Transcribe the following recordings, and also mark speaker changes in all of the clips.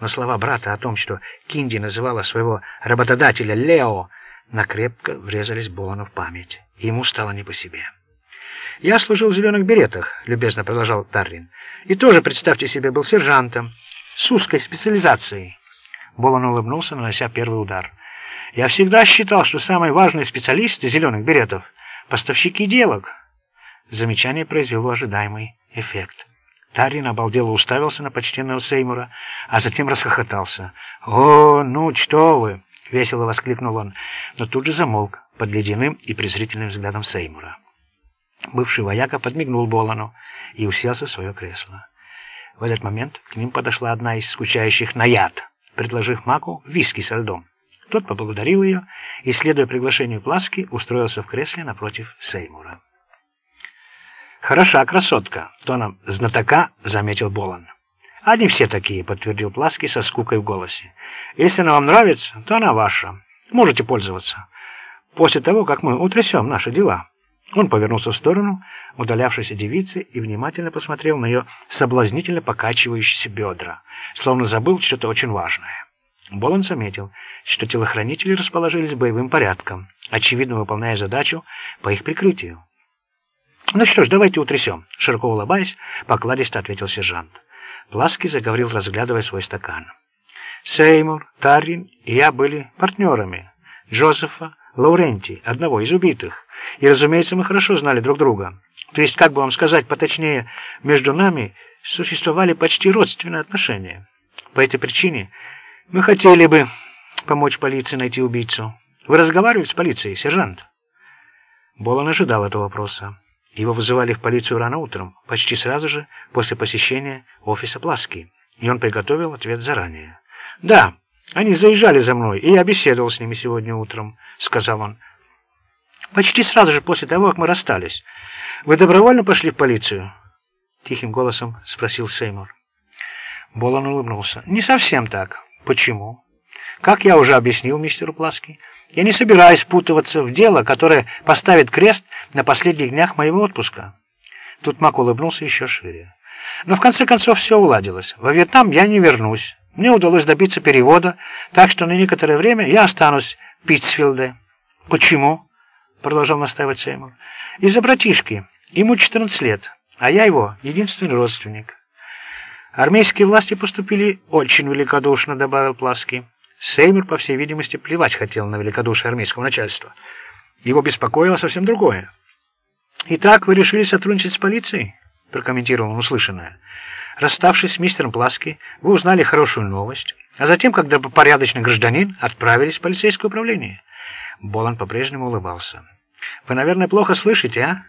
Speaker 1: но слова брата о том, что Кинди называла своего работодателя Лео, накрепко врезались Болану в память, и ему стало не по себе. «Я служил в зеленых беретах», — любезно продолжал Таррин, «и тоже, представьте себе, был сержантом с узкой специализацией». Болан улыбнулся, нанося первый удар. «Я всегда считал, что самые важные специалисты зеленых беретов — поставщики девок». Замечание произвело ожидаемый эффект. Тарин обалдело уставился на почтенного Сеймура, а затем расхохотался. «О, ну что вы!» — весело воскликнул он, но тут же замолк под ледяным и презрительным взглядом Сеймура. Бывший вояка подмигнул Болану и уселся в свое кресло. В этот момент к ним подошла одна из скучающих на яд, предложив Маку виски со льдом. Тот поблагодарил ее и, следуя приглашению Пласки, устроился в кресле напротив Сеймура. «Хороша красотка», — тоном знатока заметил Болан. «Они все такие», — подтвердил Пласки со скукой в голосе. «Если она вам нравится, то она ваша. Можете пользоваться. После того, как мы утрясем наши дела». Он повернулся в сторону удалявшейся девицы и внимательно посмотрел на ее соблазнительно покачивающиеся бедра, словно забыл что-то очень важное. Болон заметил, что телохранители расположились боевым порядком, очевидно выполняя задачу по их прикрытию. «Ну что ж, давайте утрясем», — широко улыбаясь, покладисто ответил сержант. Пласки заговорил, разглядывая свой стакан. «Сеймур, Таррин и я были партнерами Джозефа Лауренти, одного из убитых, и, разумеется, мы хорошо знали друг друга. То есть, как бы вам сказать поточнее, между нами существовали почти родственные отношения. По этой причине мы хотели бы помочь полиции найти убийцу. Вы разговаривали с полицией, сержант?» Болон ожидал этого вопроса. Его вызывали в полицию рано утром, почти сразу же после посещения офиса Пласки, и он приготовил ответ заранее. «Да, они заезжали за мной, и я беседовал с ними сегодня утром», — сказал он. «Почти сразу же после того, как мы расстались. Вы добровольно пошли в полицию?» Тихим голосом спросил Сеймур. Болон улыбнулся. «Не совсем так. Почему?» «Как я уже объяснил мистеру Пласки, я не собираюсь впутываться в дело, которое поставит крест на последних днях моего отпуска. Тут Мак улыбнулся еще шире. Но в конце концов все уладилось. Во Вьетнам я не вернусь. Мне удалось добиться перевода, так что на некоторое время я останусь в Питтсфилде. «Почему?» — продолжал настаивать Сеймур. «Из-за братишки. Ему 14 лет, а я его единственный родственник». «Армейские власти поступили очень великодушно», — добавил Пласки. Сеймур, по всей видимости, плевать хотел на великодушие армейского начальства. Его беспокоило совсем другое. «Итак, вы решили сотрудничать с полицией?» – прокомментировал он услышанное. «Расставшись с мистером Пласки, вы узнали хорошую новость, а затем, когда порядочный гражданин, отправились в полицейское управление». Болан по-прежнему улыбался. «Вы, наверное, плохо слышите, а?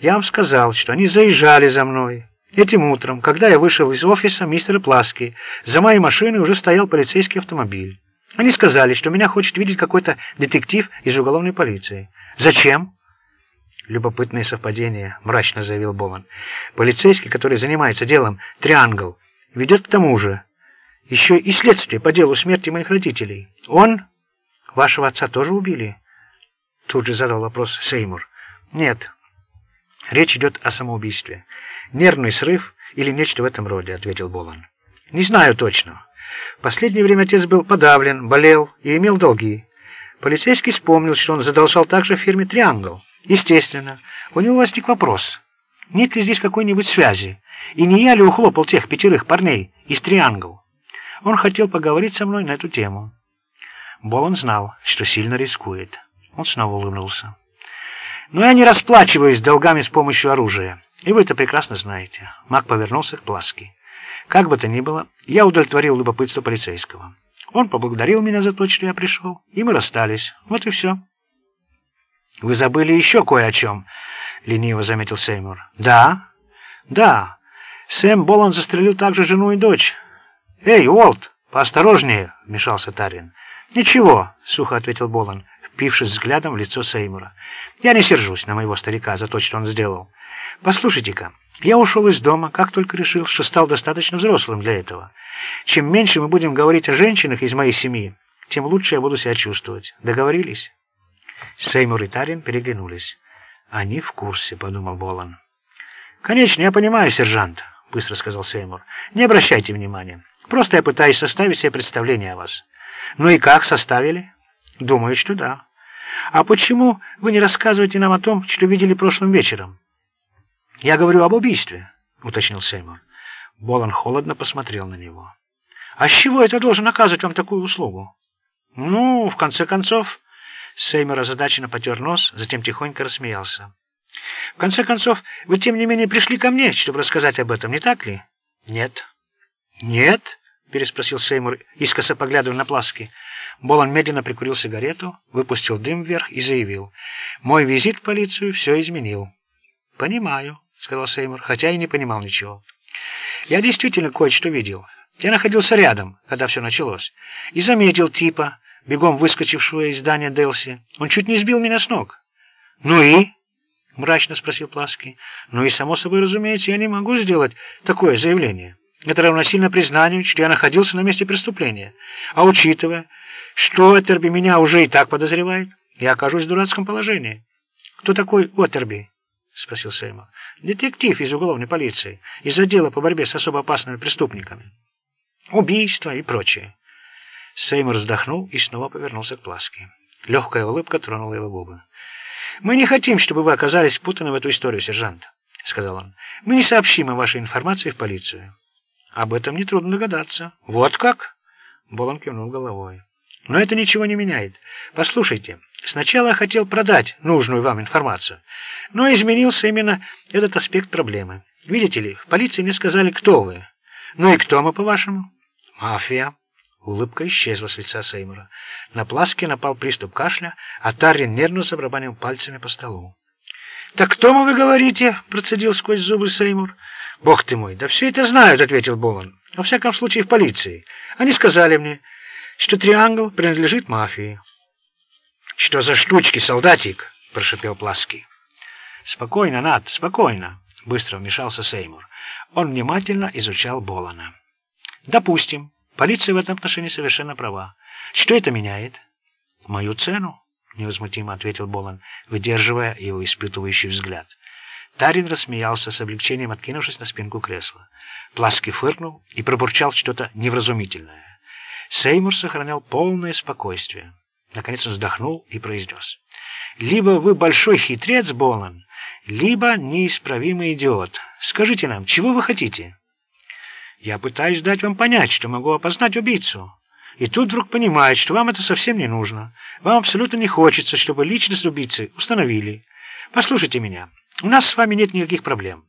Speaker 1: Я вам сказал, что они заезжали за мной. Этим утром, когда я вышел из офиса мистера Пласки, за моей машиной уже стоял полицейский автомобиль. Они сказали, что меня хочет видеть какой-то детектив из уголовной полиции. Зачем? Любопытное совпадение, мрачно заявил Болан. Полицейский, который занимается делом «Триангл», ведет к тому же. Еще и следствие по делу смерти моих родителей. Он... Вашего отца тоже убили? Тут же задал вопрос Сеймур. Нет. Речь идет о самоубийстве. Нервный срыв или нечто в этом роде, ответил Болан. Не знаю точно. В последнее время отец был подавлен, болел и имел долги. Полицейский вспомнил, что он задолжал также в фирме «Триангл». Естественно, у него возник вопрос, нет ли здесь какой-нибудь связи, и не я ли ухлопал тех пятерых парней из «Триангл». Он хотел поговорить со мной на эту тему. Болон знал, что сильно рискует. Он снова улыбнулся. «Но я не расплачиваюсь долгами с помощью оружия, и вы это прекрасно знаете». Мак повернулся к Пласки. Как бы то ни было, я удовлетворил любопытство полицейского. Он поблагодарил меня за то, что я пришел, и мы расстались. Вот и все. «Вы забыли еще кое о чем», — лениво заметил Сеймур. «Да? Да. Сэм Болан застрелил также жену и дочь». «Эй, Уолт, поосторожнее», — вмешался Тарин. «Ничего», — сухо ответил Болан, впившись взглядом в лицо Сеймура. «Я не сержусь на моего старика за то, что он сделал. Послушайте-ка, я ушел из дома, как только решил, что стал достаточно взрослым для этого. Чем меньше мы будем говорить о женщинах из моей семьи, тем лучше я буду себя чувствовать. Договорились?» Сеймур и Тарин переглянулись. «Они в курсе», — подумал Болан. «Конечно, я понимаю, сержант», — быстро сказал Сеймур. «Не обращайте внимания. Просто я пытаюсь составить себе представление о вас. Ну и как составили? Думаю, что да. А почему вы не рассказываете нам о том, что видели прошлым вечером? Я говорю об убийстве, уточнил Сеймур. Болан холодно посмотрел на него. А с чего это должен оказывать вам такую услугу? Ну, в конце концов... Сеймур озадаченно потер нос, затем тихонько рассмеялся. В конце концов, вы, тем не менее, пришли ко мне, чтобы рассказать об этом, не так ли? Нет. Нет? переспросил Сеймур, искоса поглядывая на Пласки. Болон медленно прикурил сигарету, выпустил дым вверх и заявил. «Мой визит в полицию все изменил». «Понимаю», — сказал Сеймур, хотя и не понимал ничего. «Я действительно кое-что видел. Я находился рядом, когда все началось, и заметил типа, бегом выскочившего из здания Делси. Он чуть не сбил меня с ног». «Ну и?» — мрачно спросил Пласки. «Ну и, само собой, разумеется, я не могу сделать такое заявление». Это равносильно признанию, что я находился на месте преступления. А учитывая, что Отерби меня уже и так подозревает, я окажусь в дурацком положении. «Кто такой Отерби?» — спросил Сеймур. «Детектив из уголовной полиции, из отдела по борьбе с особо опасными преступниками. Убийства и прочее». Сеймур вздохнул и снова повернулся к Пласке. Легкая улыбка тронула его губы. «Мы не хотим, чтобы вы оказались впутаны в эту историю, сержант», — сказал он. «Мы не сообщим о вашей информации в полицию». Об этом нетрудно догадаться. Вот как? Болон кивнул головой. Но это ничего не меняет. Послушайте, сначала я хотел продать нужную вам информацию, но изменился именно этот аспект проблемы. Видите ли, в полиции мне сказали, кто вы. Ну и кто мы, по-вашему? Мафия. Улыбка исчезла с лица Сеймура. На Пласке напал приступ кашля, а Таррин нервно забрабанил пальцами по столу. «Так кто мы, вы говорите?» — процедил сквозь зубы Сеймур. «Бог ты мой, да все это знают», — ответил Болон. «Во всяком случае, в полиции. Они сказали мне, что Триангл принадлежит мафии». «Что за штучки, солдатик?» — прошепел Плаский. «Спокойно, Над, спокойно», — быстро вмешался Сеймур. Он внимательно изучал Болона. «Допустим, полиция в этом отношении совершенно права. Что это меняет?» «Мою цену», — невозмутимо ответил Болон, выдерживая его испытывающий взгляд. Тарин рассмеялся с облегчением, откинувшись на спинку кресла. Пласки фыркнул и пробурчал что-то невразумительное. Сеймур сохранял полное спокойствие. Наконец он вздохнул и произнес. «Либо вы большой хитрец, Болан, либо неисправимый идиот. Скажите нам, чего вы хотите?» «Я пытаюсь дать вам понять, что могу опознать убийцу. И тут вдруг понимает, что вам это совсем не нужно. Вам абсолютно не хочется, чтобы личность убийцы установили. Послушайте меня». У нас с вами нет никаких проблем.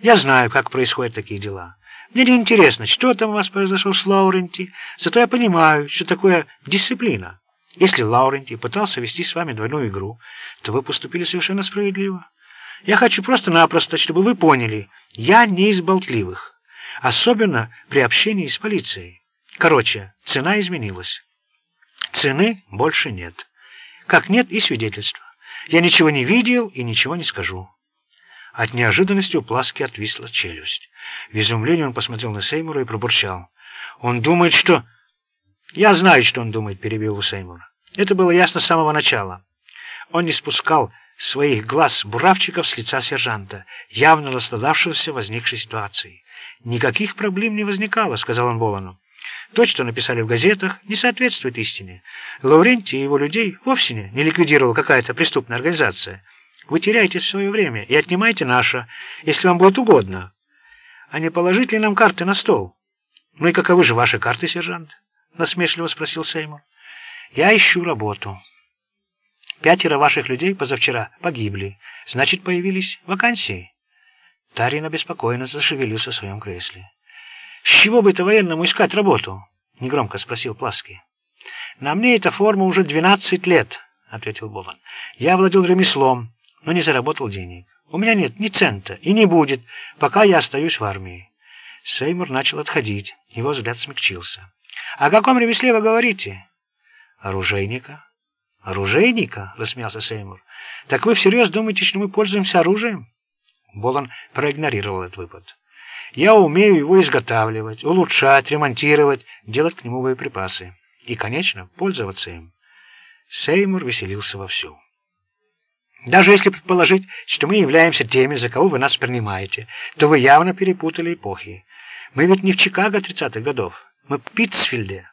Speaker 1: Я знаю, как происходят такие дела. Мне не интересно, что там у вас произошло с Лауренти, зато я понимаю, что такое дисциплина. Если Лауренти пытался вести с вами двойную игру, то вы поступили совершенно справедливо. Я хочу просто-напросто, чтобы вы поняли, я не из болтливых, особенно при общении с полицией. Короче, цена изменилась. Цены больше нет. Как нет и свидетельства. Я ничего не видел и ничего не скажу. От неожиданности у Пласки отвисла челюсть. В изумлении он посмотрел на Сеймура и пробурчал. «Он думает, что...» «Я знаю, что он думает», — перебил его Сеймур. Это было ясно с самого начала. Он не спускал своих глаз буравчиков с лица сержанта, явно наслаждавшегося возникшей ситуацией. «Никаких проблем не возникало», — сказал он Болану. «То, что написали в газетах, не соответствует истине. Лаврентий и его людей вовсе не ликвидировала какая-то преступная организация». Вы теряете свое время и отнимаете наше, если вам будет угодно. А не положить ли нам карты на стол? Ну и каковы же ваши карты, сержант? Насмешливо спросил Сеймур. Я ищу работу. Пятеро ваших людей позавчера погибли. Значит, появились вакансии. Тарин обеспокоенно зашевелился в своем кресле. «С чего бы это военному искать работу?» — негромко спросил Пласки. «На мне эта форма уже двенадцать лет», — ответил Болан. «Я владел ремеслом, но не заработал денег. У меня нет ни цента и не будет, пока я остаюсь в армии. Сеймур начал отходить, его взгляд смягчился. «О каком ремесле вы говорите?» «Оружейника». «Оружейника?» — рассмеялся Сеймур. «Так вы всерьез думаете, что мы пользуемся оружием?» Болон проигнорировал этот выпад. «Я умею его изготавливать, улучшать, ремонтировать, делать к нему боеприпасы. И, конечно, пользоваться им». Сеймур веселился вовсю. Даже если предположить, что мы являемся теми, за кого вы нас принимаете, то вы явно перепутали эпохи. Мы ведь не в Чикаго 30-х годов. Мы в Питтсфилде.